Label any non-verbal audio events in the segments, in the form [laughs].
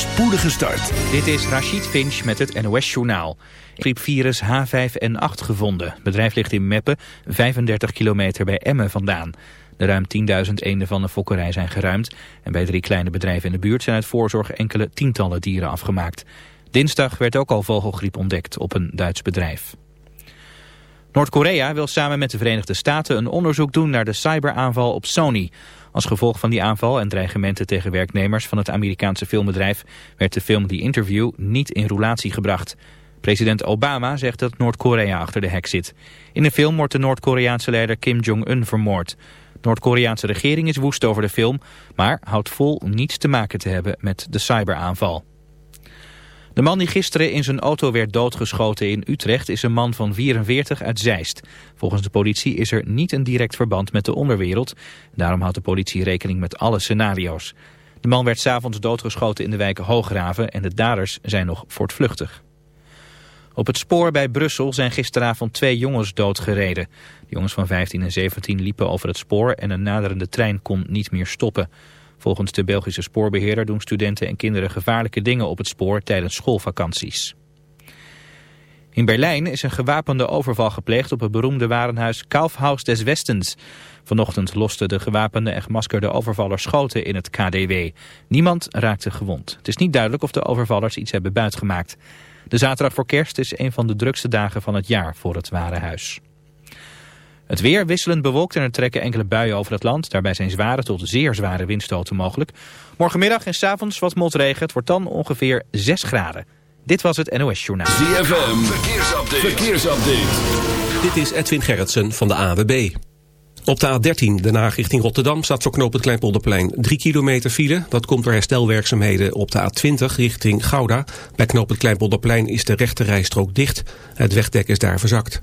spoedige start. Dit is Rachid Finch met het NOS-journaal. Griepvirus H5N8 gevonden. Het bedrijf ligt in Meppen, 35 kilometer bij Emmen vandaan. De ruim 10.000 eenden van de fokkerij zijn geruimd. En bij drie kleine bedrijven in de buurt zijn uit voorzorg enkele tientallen dieren afgemaakt. Dinsdag werd ook al vogelgriep ontdekt op een Duits bedrijf. Noord-Korea wil samen met de Verenigde Staten een onderzoek doen naar de cyberaanval op Sony. Als gevolg van die aanval en dreigementen tegen werknemers van het Amerikaanse filmbedrijf werd de film The Interview niet in roulatie gebracht. President Obama zegt dat Noord-Korea achter de hek zit. In de film wordt de Noord-Koreaanse leider Kim Jong-un vermoord. Noord-Koreaanse regering is woest over de film, maar houdt vol niets te maken te hebben met de cyberaanval. De man die gisteren in zijn auto werd doodgeschoten in Utrecht is een man van 44 uit Zeist. Volgens de politie is er niet een direct verband met de onderwereld. Daarom houdt de politie rekening met alle scenario's. De man werd s'avonds doodgeschoten in de wijk Hoograven en de daders zijn nog voortvluchtig. Op het spoor bij Brussel zijn gisteravond twee jongens doodgereden. De jongens van 15 en 17 liepen over het spoor en een naderende trein kon niet meer stoppen. Volgens de Belgische spoorbeheerder doen studenten en kinderen gevaarlijke dingen op het spoor tijdens schoolvakanties. In Berlijn is een gewapende overval gepleegd op het beroemde warenhuis Kaufhaus des Westens. Vanochtend losten de gewapende en gemaskerde overvallers schoten in het KDW. Niemand raakte gewond. Het is niet duidelijk of de overvallers iets hebben buitgemaakt. De zaterdag voor kerst is een van de drukste dagen van het jaar voor het warenhuis. Het weer wisselend bewolkt en er trekken enkele buien over het land. Daarbij zijn zware tot zeer zware windstoten mogelijk. Morgenmiddag en s avonds wat motregen. Het wordt dan ongeveer 6 graden. Dit was het NOS Journaal. ZFM, verkeersupdate. verkeersupdate. Dit is Edwin Gerritsen van de AWB. Op de A13, de Haag richting Rotterdam, staat voor knoop het Kleinpolderplein 3 kilometer file. Dat komt door herstelwerkzaamheden op de A20 richting Gouda. Bij knoop het Kleinpolderplein is de rechte rijstrook dicht. Het wegdek is daar verzakt.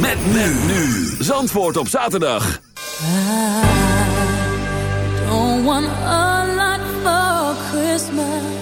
Met men nu. Zandvoort op zaterdag. Don't want a lot for Christmas.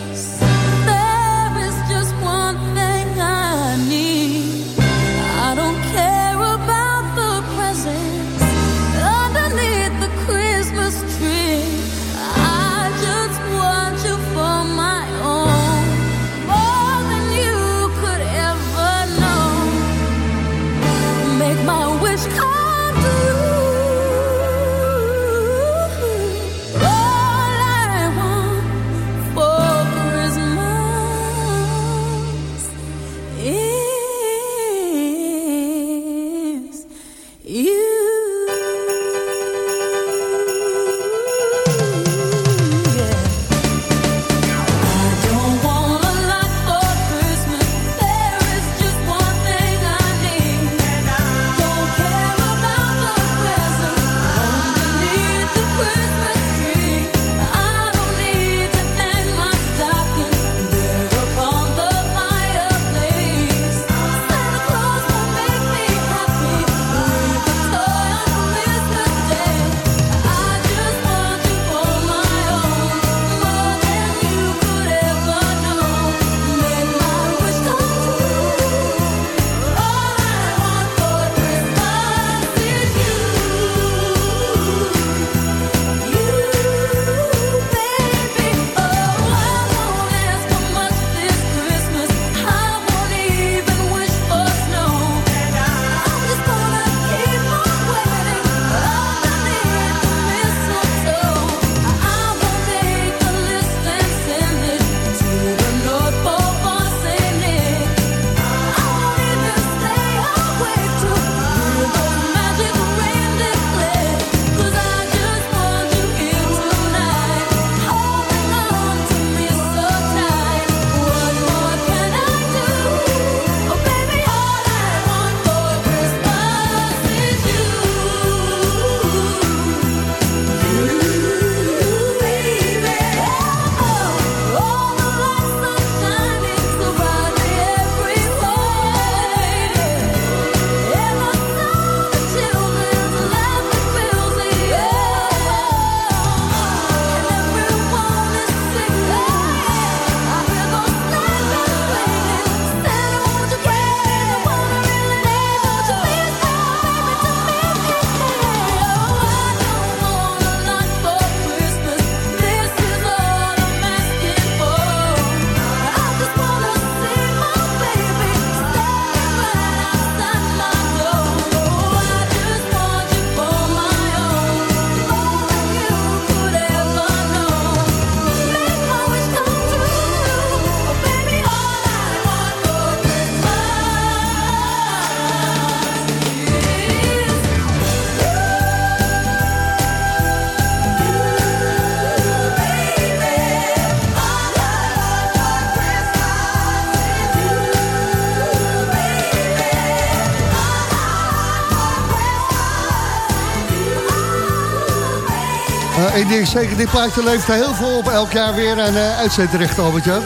Uh, ik denk zeker, dit plaatje levert er heel veel op. Elk jaar weer een uh, uitzendrecht, Albert-Jan.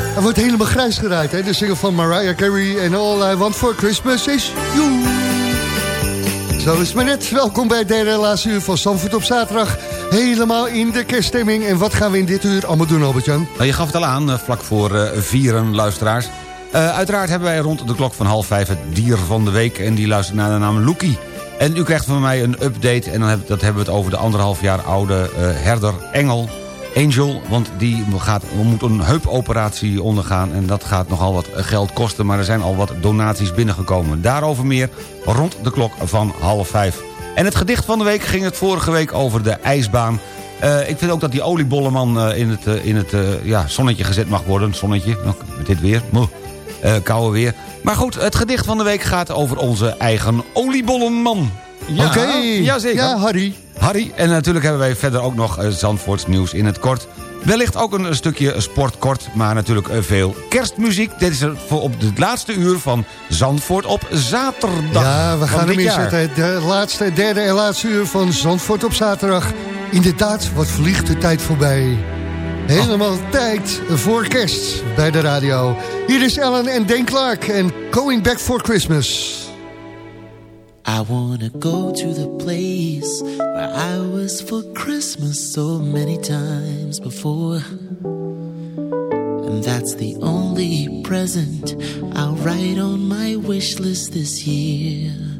Hij wordt helemaal grijs gedraaid, hè? De single van Mariah Carey en All I Want For Christmas is You. Zo is het maar net. Welkom bij derde laatste uur van Zandvoort op zaterdag. Helemaal in de kerststemming. En wat gaan we in dit uur allemaal doen, Albert-Jan? Nou, je gaf het al aan, vlak voor vieren, luisteraars. Uiteraard hebben wij rond de klok van half vijf het dier van de week... en die luistert naar de naam Loekie. En u krijgt van mij een update... en dan dat hebben we het over de anderhalf jaar oude uh, herder Engel... Angel, want die gaat, moet een heupoperatie ondergaan... en dat gaat nogal wat geld kosten... maar er zijn al wat donaties binnengekomen. Daarover meer rond de klok van half vijf. En het gedicht van de week ging het vorige week over de ijsbaan... Uh, ik vind ook dat die oliebolleman in het, in het ja, zonnetje gezet mag worden. Zonnetje, met dit weer. Uh, koude weer. Maar goed, het gedicht van de week gaat over onze eigen oliebollenman. Ja, Oké, okay. jazeker. Ja, Harry. Harry. En natuurlijk hebben wij verder ook nog uh, Zandvoorts nieuws in het kort. Wellicht ook een stukje sportkort, maar natuurlijk uh, veel kerstmuziek. Dit is voor op het laatste uur van Zandvoort op zaterdag. Ja, we gaan hem inzetten. De laatste, derde en laatste uur van Zandvoort op zaterdag. Inderdaad, wat vliegt de tijd voorbij. Helemaal tijd voor kerst bij de radio. Hier is Ellen en Dan Clark en Going Back for Christmas. I wanna go to the place where I was for Christmas so many times before. And that's the only present I'll write on my wish list this year.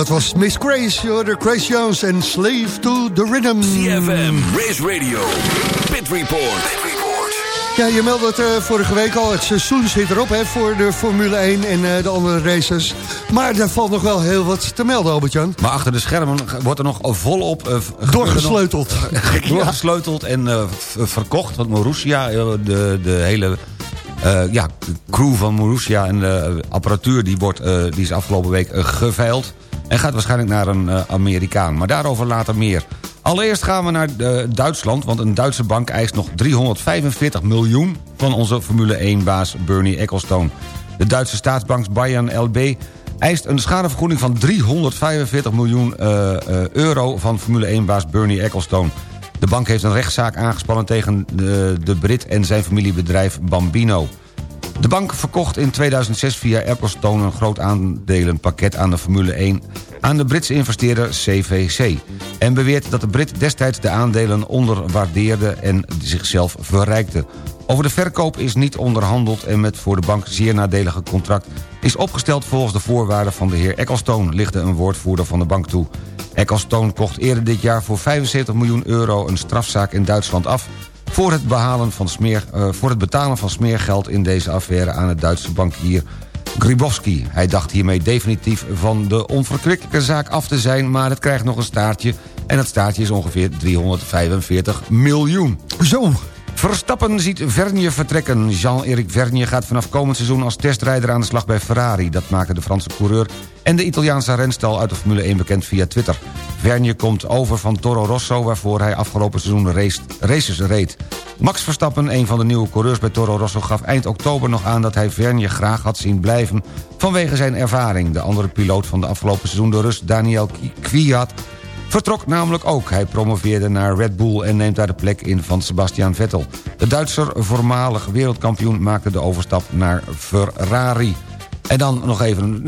dat was Miss Grace, de Grace Jones en Slave to the Rhythm. CFM, Race Radio, Pit Report. Ja, je meldde het eh, vorige week al. Het seizoen zit erop hè, voor de Formule 1 en eh, de andere races. Maar er valt nog wel heel wat te melden, Albert-Jan. Maar achter de schermen wordt er nog volop... v- Doorgesleuteld. doorgesleuteld en eh, verkocht. Want Marussia, de, de hele eh, ja, crew van Marussia en de apparatuur... die, wordt, eh, die is afgelopen week geveild. En gaat waarschijnlijk naar een eh, Amerikaan. Maar daarover later meer. Allereerst gaan we naar eh, Duitsland, want een Duitse bank eist nog 345 miljoen van onze Formule 1-baas Bernie Ecclestone. De Duitse staatsbank Bayern LB eist een schadevergoeding van 345 miljoen eh, euro van Formule 1-baas Bernie Ecclestone. De bank heeft een rechtszaak aangespannen tegen de, de Brit en zijn familiebedrijf Bambino. De bank verkocht in 2006 via Ecclestone een groot aandelenpakket aan de Formule 1 aan de Britse investeerder CVC. En beweert dat de Brit destijds de aandelen onderwaardeerde en zichzelf verrijkte. Over de verkoop is niet onderhandeld en met voor de bank zeer nadelige contract... is opgesteld volgens de voorwaarden van de heer Ecclestone... lichtte een woordvoerder van de bank toe. Ecclestone kocht eerder dit jaar voor 75 miljoen euro een strafzaak in Duitsland af... voor het, behalen van smeer, eh, voor het betalen van smeergeld in deze affaire aan het Duitse bankier Gribowski. Hij dacht hiermee definitief van de onverkwikkelijke zaak af te zijn... maar het krijgt nog een staartje en dat staartje is ongeveer 345 miljoen. Zo! Verstappen ziet Vernier vertrekken. Jean-Éric Vernier gaat vanaf komend seizoen als testrijder aan de slag bij Ferrari. Dat maken de Franse coureur en de Italiaanse renstal uit de Formule 1 bekend via Twitter. Vernier komt over van Toro Rosso waarvoor hij afgelopen seizoen race, races reed. Max Verstappen, een van de nieuwe coureurs bij Toro Rosso... gaf eind oktober nog aan dat hij Vernier graag had zien blijven... vanwege zijn ervaring. De andere piloot van de afgelopen seizoen, de Rus Daniel Kwiat vertrok namelijk ook. Hij promoveerde naar Red Bull en neemt daar de plek in van Sebastian Vettel. De Duitser, voormalig wereldkampioen, maakte de overstap naar Ferrari. En dan nog even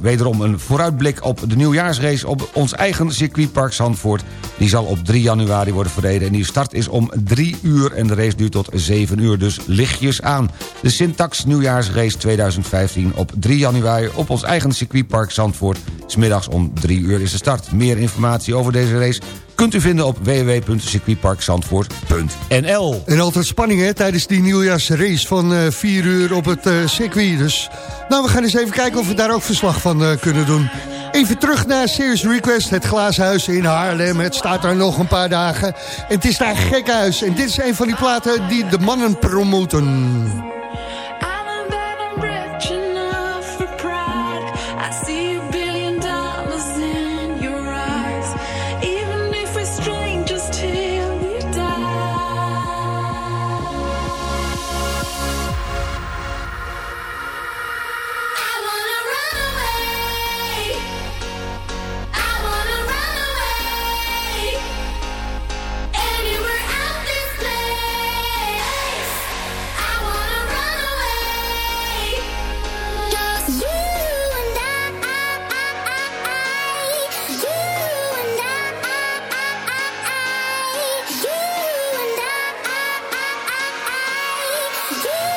wederom een vooruitblik op de nieuwjaarsrace... op ons eigen circuitpark Zandvoort. Die zal op 3 januari worden verreden. En die start is om 3 uur en de race duurt tot 7 uur. Dus lichtjes aan. De Syntax nieuwjaarsrace 2015 op 3 januari... op ons eigen circuitpark Zandvoort. Smiddags om 3 uur is de start. Meer informatie over deze race kunt u vinden op www.circuitparkzandvoort.nl. En altijd spanning hè, tijdens die nieuwjaarsrace van uh, 4 uur op het uh, circuit. Dus nou, we gaan eens even kijken of we daar ook verslag van uh, kunnen doen. Even terug naar Serious Request, het glazenhuis in Haarlem. Het staat er nog een paar dagen. En het is daar gek huis. En dit is een van die platen die de mannen promoten. Yeah. [laughs]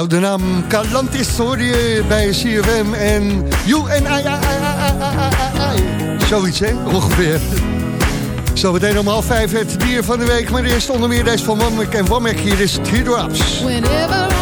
Onthoud de naam Calantis Historie bij CFM en You and I, I, I, I, Zoiets, hè? Ongeveer. Zometeen om half vijf het dier van de week. Maar eerst onder meer deze van Wammek en Wammek. Hier is Teardrops. Whenever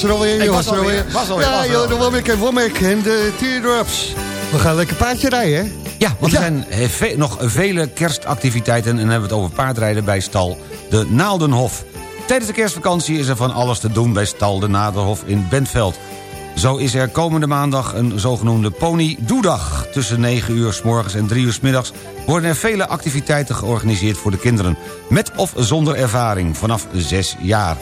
was er alweer, je Ik was, er alweer. was alweer, ja, joh, de. Womack en Womack en de Teardrops. We gaan lekker paardje rijden, hè? Ja, want er zijn eh, ve- nog vele kerstactiviteiten... en dan hebben we het over paardrijden bij stal De Naaldenhof. Tijdens de kerstvakantie is er van alles te doen bij stal De Naaldenhof in Bentveld. Zo is er komende maandag een zogenoemde pony doedag. Tussen 9 uur s morgens en 3 uur s middags worden er vele activiteiten georganiseerd voor de kinderen. Met of zonder ervaring, vanaf 6 jaar.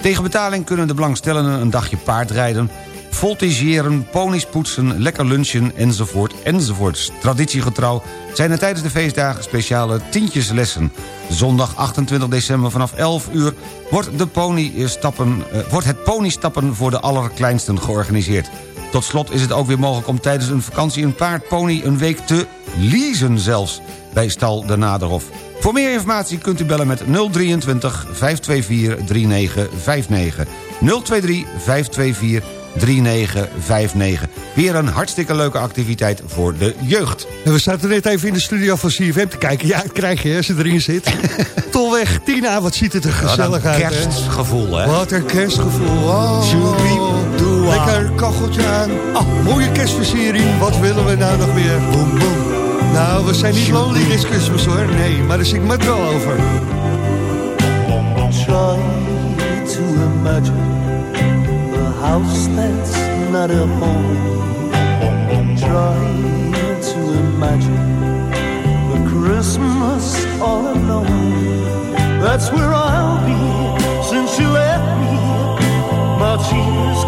Tegen betaling kunnen de belangstellenden een dagje paardrijden... voltigeren, ponies poetsen, lekker lunchen, enzovoort, enzovoort. Traditiegetrouw zijn er tijdens de feestdagen speciale tientjeslessen. Zondag 28 december vanaf 11 uur wordt, de ponystappen, eh, wordt het ponystappen voor de allerkleinsten georganiseerd. Tot slot is het ook weer mogelijk om tijdens een vakantie een paardpony een week te leasen zelfs bij Stal de Naderhof. Voor meer informatie kunt u bellen met 023 524 3959. 023 524 3959. Weer een hartstikke leuke activiteit voor de jeugd. En we zaten net even in de studio van CFM te kijken. Ja, dat krijg je als je erin zit. [laughs] Tolweg, Tina, wat ziet het er Wat gezellig een uit. hè? kerstgevoel, hè? Wat een kerstgevoel. Oh, lekker kacheltje aan. Oh, mooie kerstversiering. Wat willen we nou nog meer? Boom, boom. Nou, we zijn niet lonely this Christmas hoor. Nee, maar daar zit ik me wel over. Try to imagine a house that's not a home. Try to imagine a Christmas all alone. That's where I'll be since you left me. My tears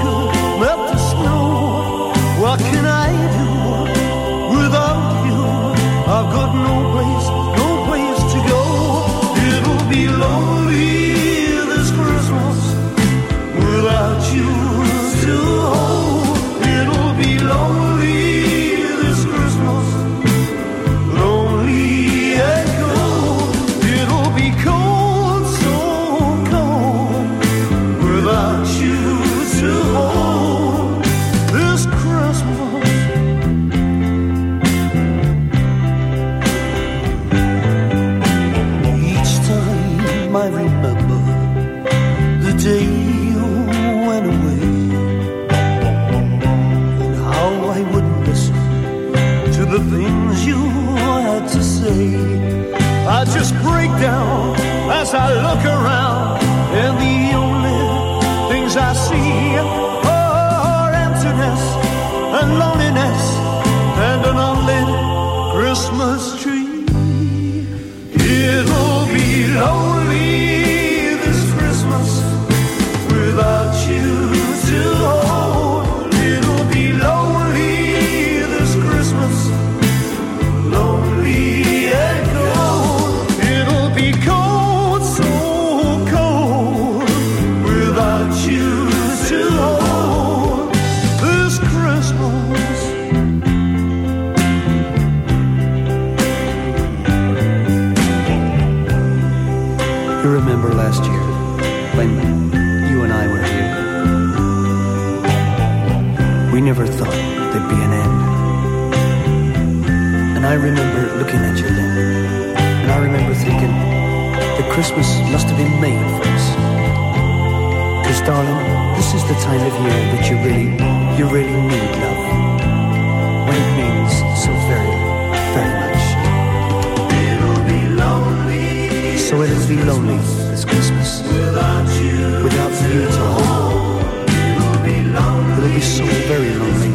be lonely this Christmas. Without you. Without you to hold. It'll be lonely. It'll be so very lonely.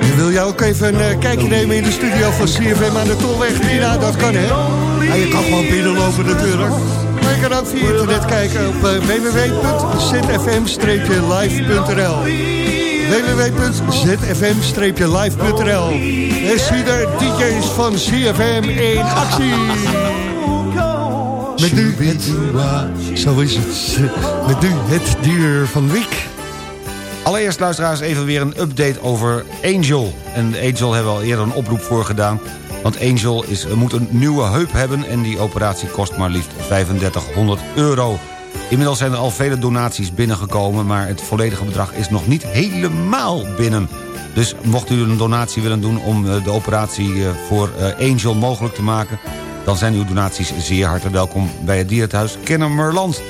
En wil jij ook even een eh, kijkje nemen in de studio van CFM aan de Tolweg? Tina, dat kan hè? Ja, je kan gewoon binnenlopen natuurlijk. Maar je kan ook via internet kijken op eh, www.zfm-live.nl www.zfm-live.nl En zie daar DJ's van CFM in actie. Met nu het... Zo het. Van week. Allereerst luisteraars even weer een update over Angel. En Angel hebben we al eerder een oproep voor gedaan. Want Angel is, moet een nieuwe heup hebben... en die operatie kost maar liefst 3500 euro. Inmiddels zijn er al vele donaties binnengekomen... maar het volledige bedrag is nog niet helemaal binnen. Dus mocht u een donatie willen doen om eh, de operatie eh, voor eh, Angel mogelijk te maken... dan zijn uw donaties zeer hartelijk welkom bij het dierenthuis Kennemerland.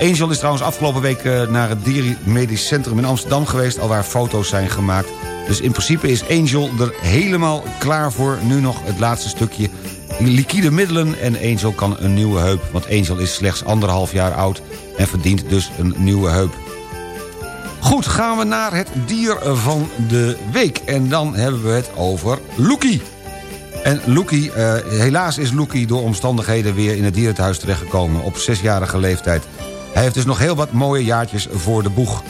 Angel is trouwens afgelopen week eh, naar het Diermedisch Centrum in Amsterdam geweest... al waar foto's zijn gemaakt. Dus in principe is Angel er helemaal klaar voor. Nu nog het laatste stukje liquide middelen en Angel kan een nieuwe heup. Want Angel is slechts anderhalf jaar oud en verdient dus een nieuwe heup. Goed, gaan we naar het dier van de week. En dan hebben we het over Loekie. En Loekie, eh, helaas is Loekie door omstandigheden weer in het dierenthuis terechtgekomen... op zesjarige leeftijd. Hij heeft dus nog heel wat mooie jaartjes voor de boeg.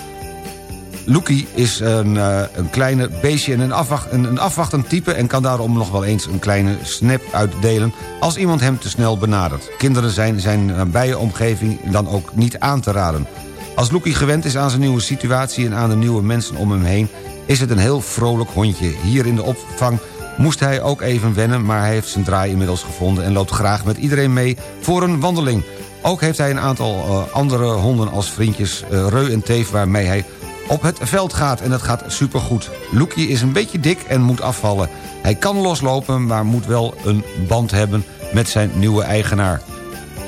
Loekie is een, uh, een kleine beestje en een, afwacht, een, een afwachtend type... en kan daarom nog wel eens een kleine snap uitdelen... als iemand hem te snel benadert. Kinderen zijn zijn nabije omgeving dan ook niet aan te raden. Als Loekie gewend is aan zijn nieuwe situatie en aan de nieuwe mensen om hem heen... is het een heel vrolijk hondje. Hier in de opvang moest hij ook even wennen... maar hij heeft zijn draai inmiddels gevonden... en loopt graag met iedereen mee voor een wandeling. Ook heeft hij een aantal uh, andere honden als vriendjes... Uh, Reu en Teef waarmee hij op het veld gaat en dat gaat supergoed. Loekie is een beetje dik en moet afvallen. Hij kan loslopen, maar moet wel een band hebben met zijn nieuwe eigenaar.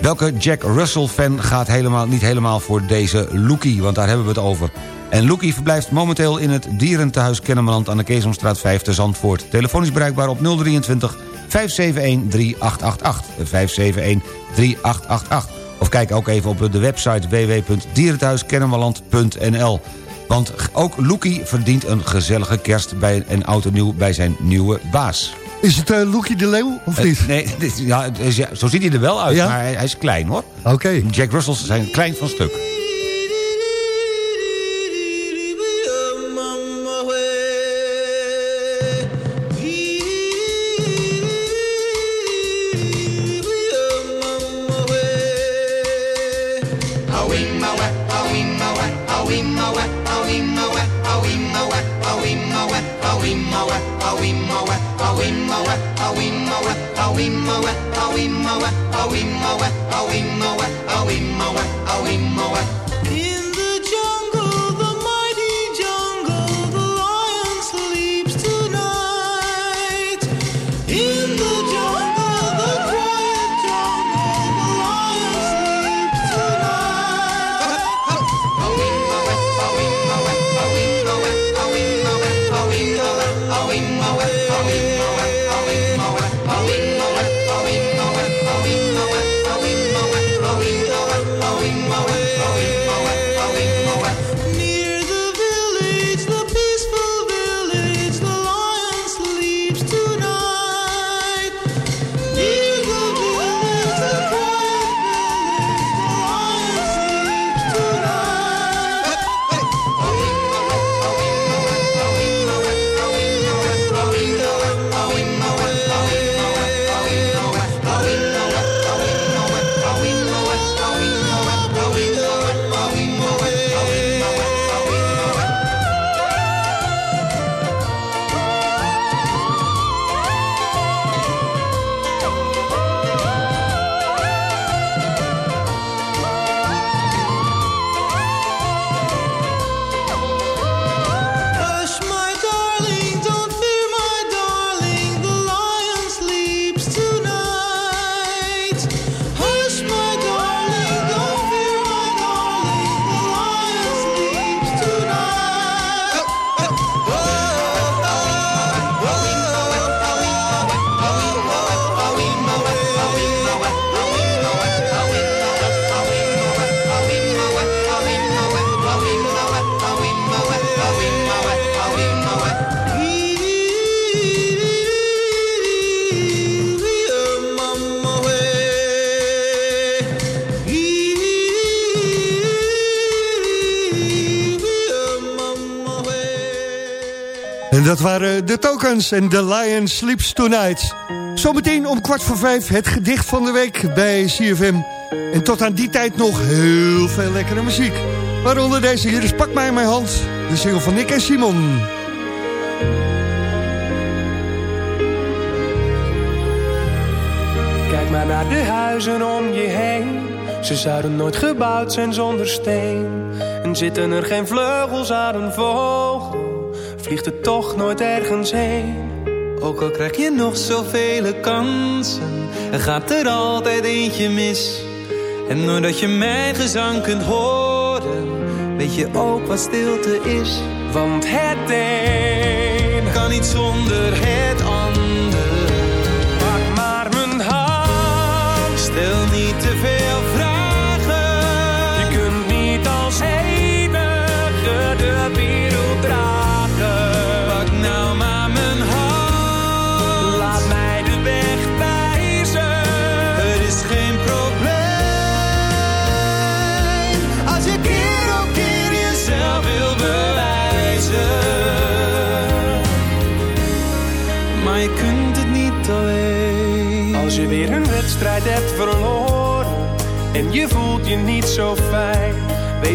Welke Jack Russell-fan gaat helemaal, niet helemaal voor deze Loekie? Want daar hebben we het over. En Loekie verblijft momenteel in het dierentehuis Kennemerland... aan de Keesomstraat 5 te Zandvoort. Telefoon is bereikbaar op 023 571 3888. 571 3888. Of kijk ook even op de website www.dierenthuiskennemerland.nl. Want ook Loekie verdient een gezellige kerst bij, en oud en nieuw bij zijn nieuwe baas. Is het uh, Loekie de Leeuw, of niet? Uh, nee, [laughs] dit, ja, zo ziet hij er wel uit, ja? maar hij, hij, is klein, hoor. Oké. Okay. Jack Russells zijn klein van stuk. Waren de Tokens en The Lion Sleeps Tonight. Zometeen om kwart voor vijf het gedicht van de week bij CFM. En tot aan die tijd nog heel veel lekkere muziek. Waaronder deze hier is Pak mij in mijn hand. De single van Nick en Simon. Kijk maar naar de huizen om je heen. Ze zouden nooit gebouwd zijn zonder steen. En zitten er geen vleugels aan een vogel vliegt het toch nooit ergens heen. Ook al krijg je nog zoveel kansen, er gaat er altijd eentje mis. En doordat je mijn gezang kunt horen, weet je ook wat stilte is. Want het een kan niet zonder het ander. Pak maar mijn hand, stel niet te veel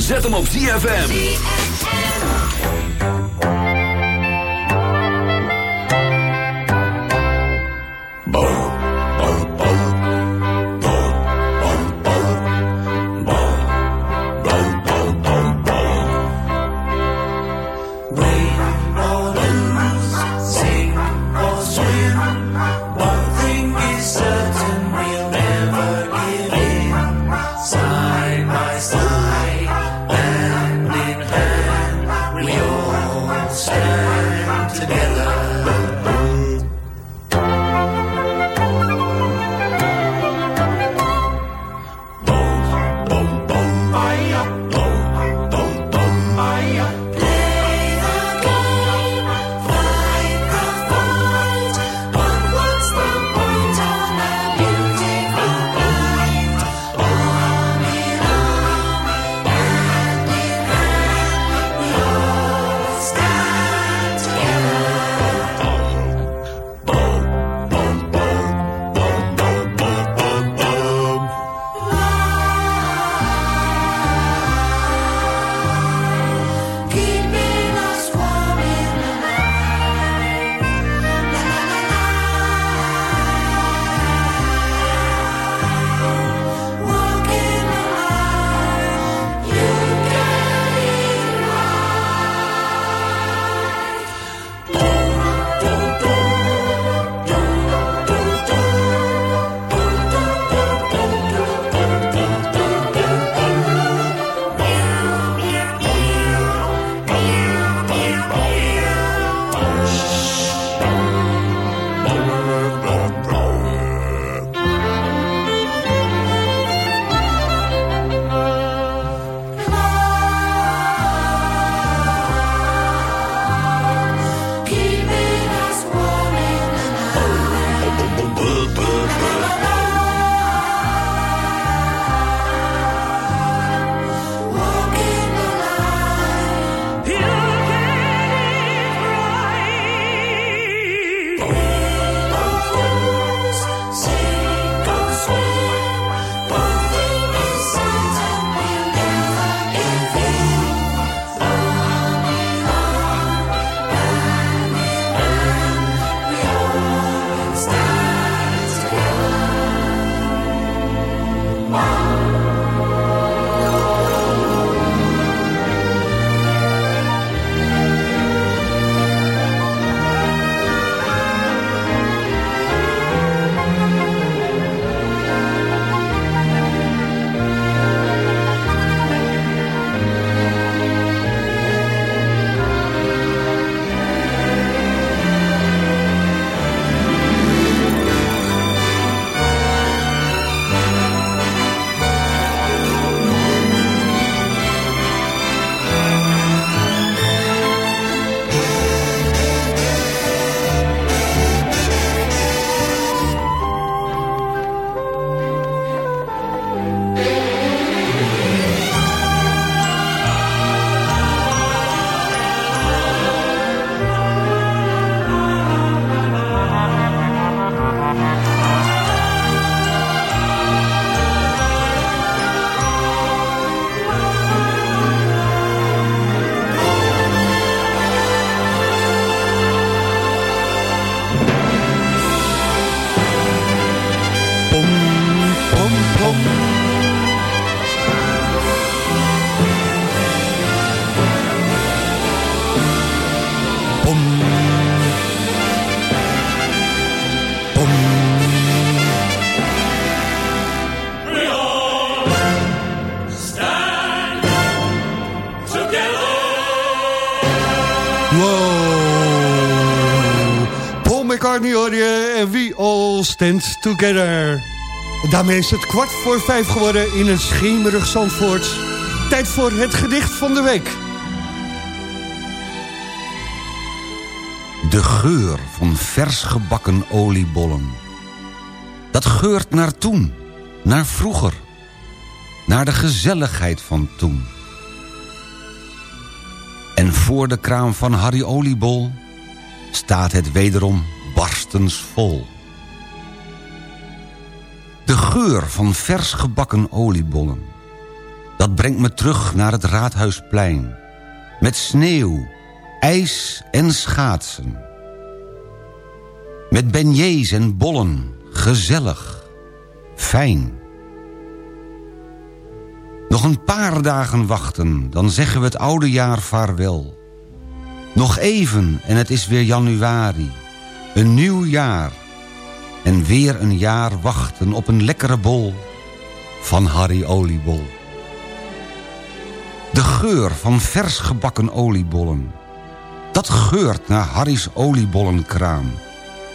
Zet hem op ZFM. Together. En We All Stand Together. Daarmee is het kwart voor vijf geworden in een schemerig Zandvoort. Tijd voor het gedicht van de week. De geur van vers gebakken oliebollen. Dat geurt naar toen, naar vroeger. Naar de gezelligheid van toen. En voor de kraam van Harry Oliebol staat het wederom barstensvol. De geur van vers gebakken oliebollen. Dat brengt me terug naar het Raadhuisplein. Met sneeuw, ijs en schaatsen. Met beignets en bollen, gezellig, fijn. Nog een paar dagen wachten, dan zeggen we het oude jaar vaarwel. Nog even en het is weer januari. Een nieuw jaar. En weer een jaar wachten op een lekkere bol van Harry Oliebol. De geur van vers gebakken oliebollen. Dat geurt naar Harry's oliebollenkraam.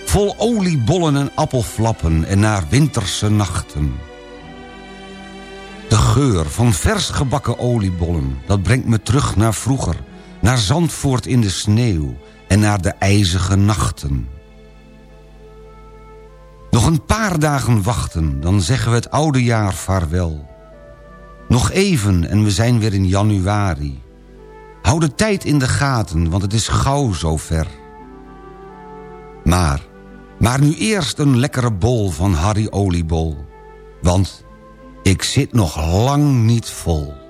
Vol oliebollen en appelflappen en naar winterse nachten. De geur van vers gebakken oliebollen, dat brengt me terug naar vroeger. Naar Zandvoort in de sneeuw en naar de ijzige nachten. Nog een paar dagen wachten, dan zeggen we het oude jaar vaarwel. Nog even en we zijn weer in januari. Hou de tijd in de gaten, want het is gauw zover. Maar, maar nu eerst een lekkere bol van Harry Oliebol. Want ik zit nog lang niet vol.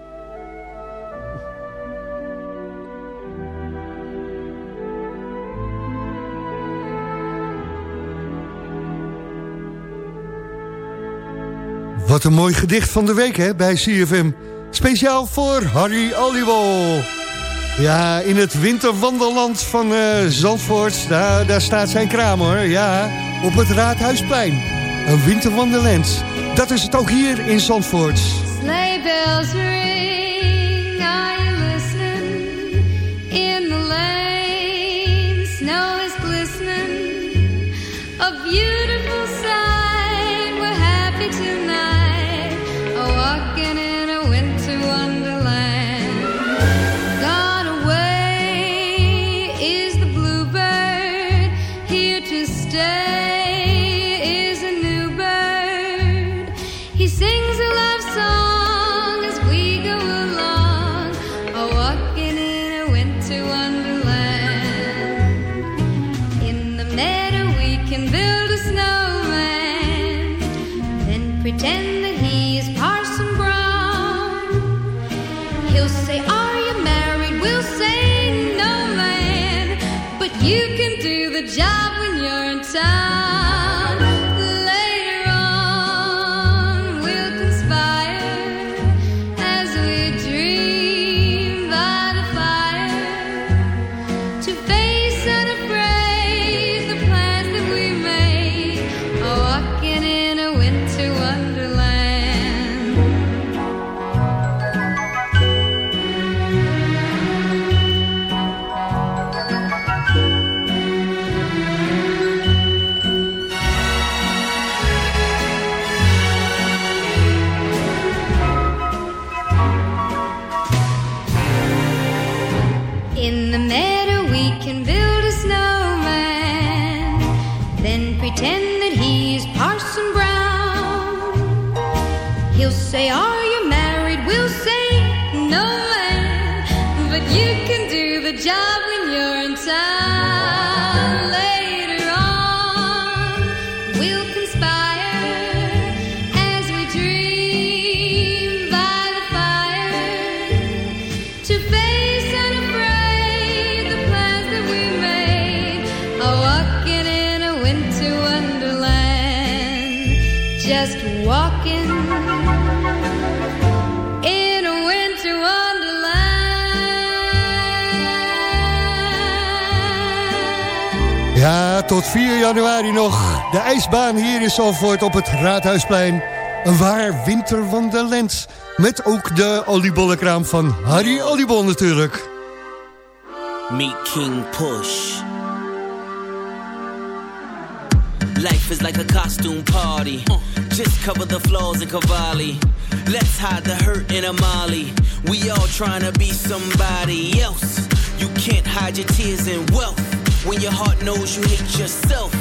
Wat een mooi gedicht van de week hè, bij CFM. Speciaal voor Harry Oliebol. Ja, in het winterwandelland van eh, Zandvoort, daar, daar staat zijn kraam hoor. Ja, op het Raadhuisplein. Een winterwandelend. Dat is het ook hier in Zandvoort. Sleigh bells ijsbaan hier in Zalvoort op het Raadhuisplein. Een waar winterwonderland. Met ook de oliebollenkraam van Harry Oliebol natuurlijk. Meet King Push. Life is like a costume party. Just cover the flaws in Cavalli. Let's hide the hurt in Amali. We all trying to be somebody else. You can't hide your tears in wealth. When your heart knows you hate yourself.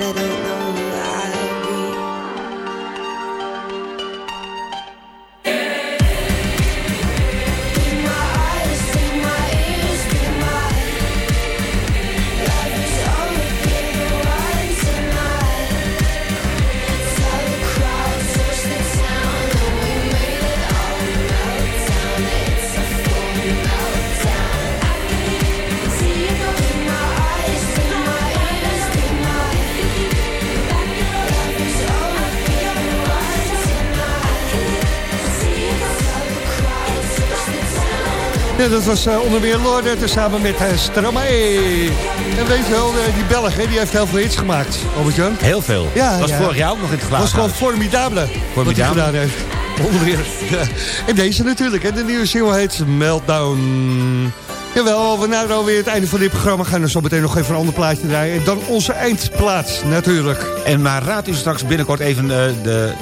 But I don't know Ja, dat was eh, onder meer Lorde, samen met uh, Stromae. En weet je wel, eh, die Belg, die heeft heel veel hits gemaakt, Albert-Jan. Heel veel. Ja, was ja. vorig jaar ook nog in het glazen was gewoon formidabele, wat hij gedaan heeft. Onder meer. Ja. En deze natuurlijk, hè, de nieuwe single heet Meltdown. Jawel, we naderen alweer het einde van dit programma. Gaan er zo meteen nog even een ander plaatje draaien. En dan onze eindplaats, natuurlijk. En maar raad u straks binnenkort even eh, de,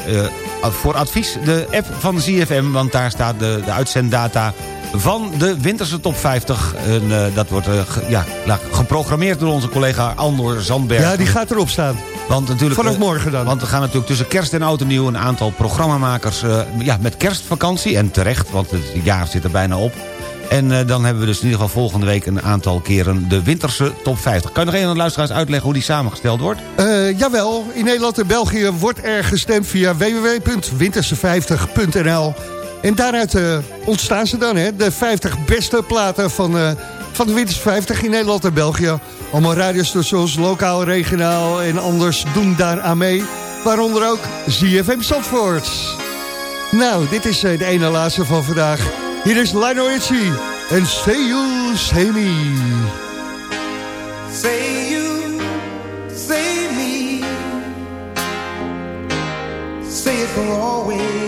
eh, voor advies de app van ZFM... want daar staat de, de uitzenddata van de Winterse Top 50. En, eh, dat wordt eh, ge- ja, la- geprogrammeerd door onze collega Andor Zandberg. Ja, die gaat erop staan. Want natuurlijk, Vanaf eh, morgen dan. Want we gaan natuurlijk tussen kerst en oud en nieuw... een aantal programmamakers ja, met kerstvakantie. En terecht, want het jaar zit er bijna op. En dan hebben we dus in ieder geval volgende week... een aantal keren de Winterse Top 50. Kan je nog even aan de luisteraars uitleggen hoe die samengesteld wordt? Eh, jawel, in Nederland en België wordt er gestemd via www.winterse50.nl. En daaruit eh, ontstaan ze dan, hè, de 50 beste platen van, eh, van de Winterse 50 in Nederland en België. Allemaal radiostations, lokaal, regionaal en anders doen daar aan mee. Waaronder ook ZFM Zandvoort. Nou, dit is eh, de ene laatste van vandaag. Hier is Lionel Richie en Say You, Say Me. Say you, say me. Say it for always.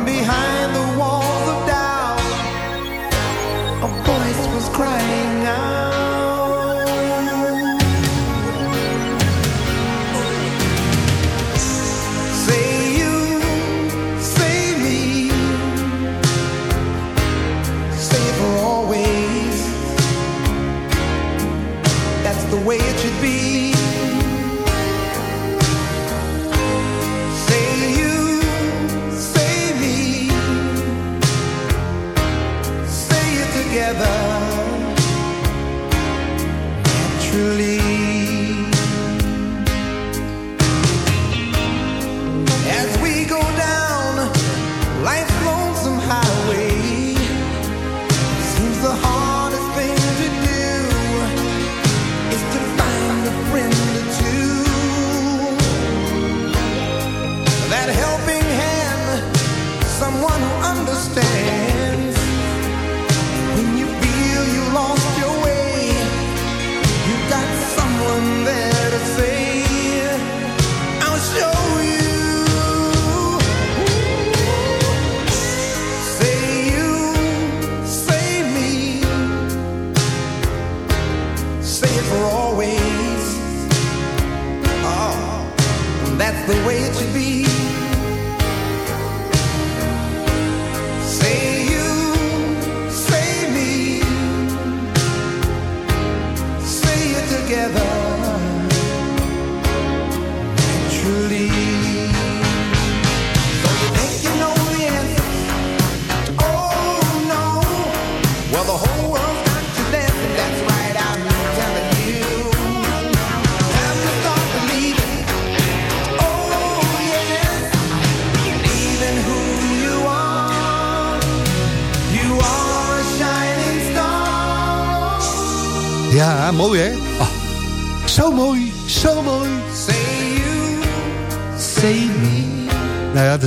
From behind the walls of doubt. A voice was crying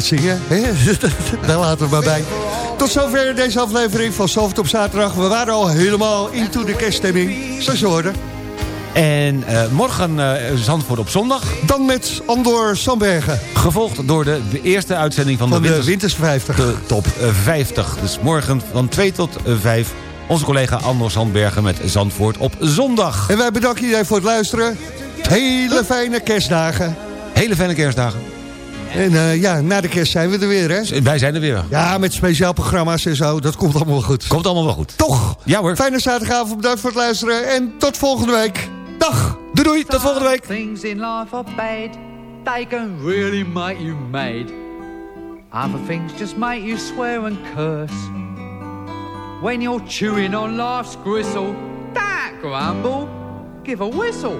Dat zingen, [laughs] daar laten we maar bij. Tot zover deze aflevering van Soft op zaterdag. We waren al helemaal into de kerststemming, zoals je hoorde. En eh, morgen eh, Zandvoort op zondag. Dan met Andor Sandbergen. Gevolgd door de, de eerste uitzending van, Van de Winters, Winters 50. De top eh, 50. Dus morgen van 2 tot eh, 5. Onze collega Andor Sandbergen met Zandvoort op zondag. En wij bedanken iedereen voor het luisteren. Hele fijne kerstdagen. Hele fijne kerstdagen. En eh, ja, na de kerst zijn we er weer, hè? Wij zijn er weer. Ja, met speciaal programma's en zo. Dat komt allemaal wel goed. Komt allemaal wel goed. Toch? Ja hoor. Fijne zaterdagavond, bedankt voor het luisteren. En tot volgende week. Dag. Doei doei, tot volgende week. Things in life are bad. They can really make you mad. Other things just make you swear and curse. When you're chewing on life's gristle, grumble, give a whistle.